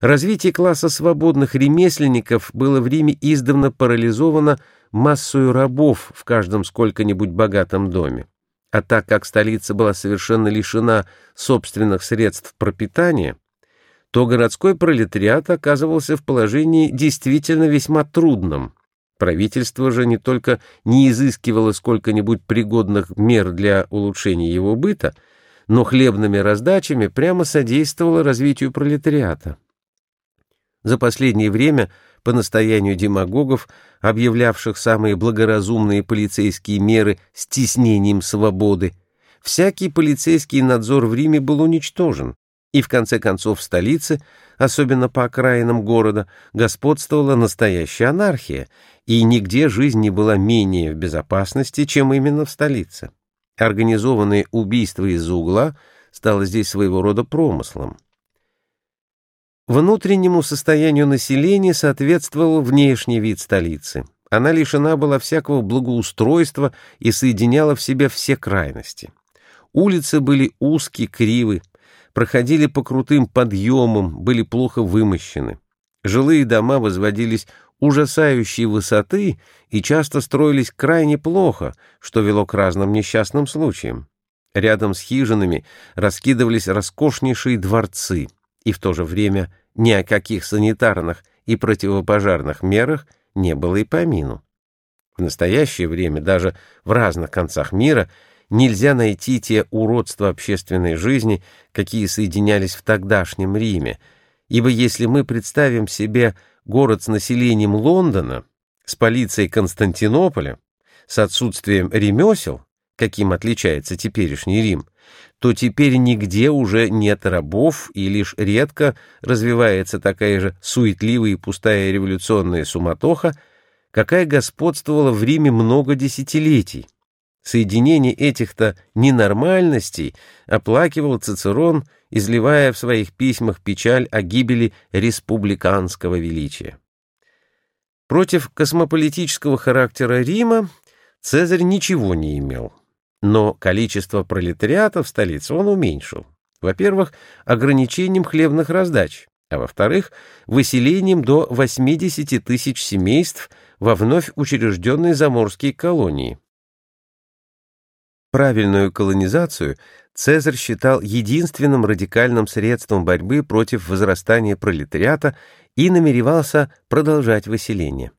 Развитие класса свободных ремесленников было в Риме издавна парализовано массою рабов в каждом сколько-нибудь богатом доме. А так как столица была совершенно лишена собственных средств пропитания, то городской пролетариат оказывался в положении действительно весьма трудном. Правительство же не только не изыскивало сколько-нибудь пригодных мер для улучшения его быта, но хлебными раздачами прямо содействовало развитию пролетариата. За последнее время, по настоянию демагогов, объявлявших самые благоразумные полицейские меры стеснением свободы, всякий полицейский надзор в Риме был уничтожен, и в конце концов в столице, особенно по окраинам города, господствовала настоящая анархия, и нигде жизнь не была менее в безопасности, чем именно в столице. Организованное убийство из-за угла стало здесь своего рода промыслом. Внутреннему состоянию населения соответствовал внешний вид столицы. Она лишена была всякого благоустройства и соединяла в себе все крайности. Улицы были узкие, кривы, проходили по крутым подъемам, были плохо вымощены. Жилые дома возводились ужасающей высоты и часто строились крайне плохо, что вело к разным несчастным случаям. Рядом с хижинами раскидывались роскошнейшие дворцы — и в то же время ни о каких санитарных и противопожарных мерах не было и помину. В настоящее время даже в разных концах мира нельзя найти те уродства общественной жизни, какие соединялись в тогдашнем Риме, ибо если мы представим себе город с населением Лондона, с полицией Константинополя, с отсутствием ремесел, каким отличается теперешний Рим, то теперь нигде уже нет рабов, и лишь редко развивается такая же суетливая и пустая революционная суматоха, какая господствовала в Риме много десятилетий. Соединение этих-то ненормальностей оплакивал Цицерон, изливая в своих письмах печаль о гибели республиканского величия. Против космополитического характера Рима Цезарь ничего не имел. Но количество пролетариата в столице он уменьшил. Во-первых, ограничением хлебных раздач, а во-вторых, выселением до 80 тысяч семейств во вновь учрежденные заморские колонии. Правильную колонизацию Цезарь считал единственным радикальным средством борьбы против возрастания пролетариата и намеревался продолжать выселение.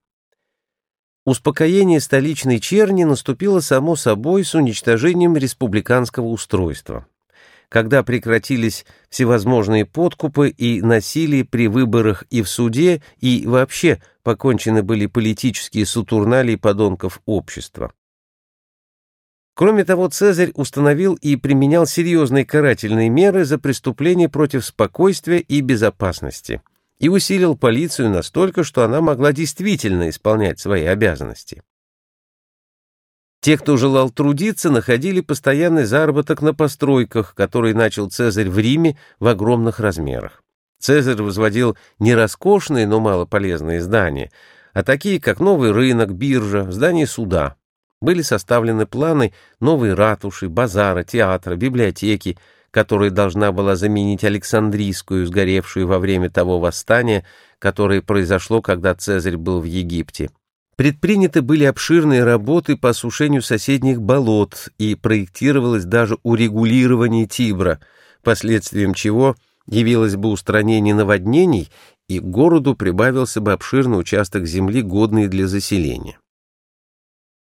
Успокоение столичной черни наступило само собой с уничтожением республиканского устройства. Когда прекратились всевозможные подкупы и насилие при выборах и в суде, и вообще покончены были политические сутурналии подонков общества. Кроме того, Цезарь установил и применял серьезные карательные меры за преступления против спокойствия и безопасности – и усилил полицию настолько, что она могла действительно исполнять свои обязанности. Те, кто желал трудиться, находили постоянный заработок на постройках, которые начал Цезарь в Риме в огромных размерах. Цезарь возводил не роскошные, но малополезные здания, а такие, как новый рынок, биржа, здание суда. Были составлены планы новой ратуши, базара, театра, библиотеки, которая должна была заменить Александрийскую, сгоревшую во время того восстания, которое произошло, когда Цезарь был в Египте. Предприняты были обширные работы по осушению соседних болот и проектировалось даже урегулирование Тибра, последствием чего явилось бы устранение наводнений и городу прибавился бы обширный участок земли, годный для заселения.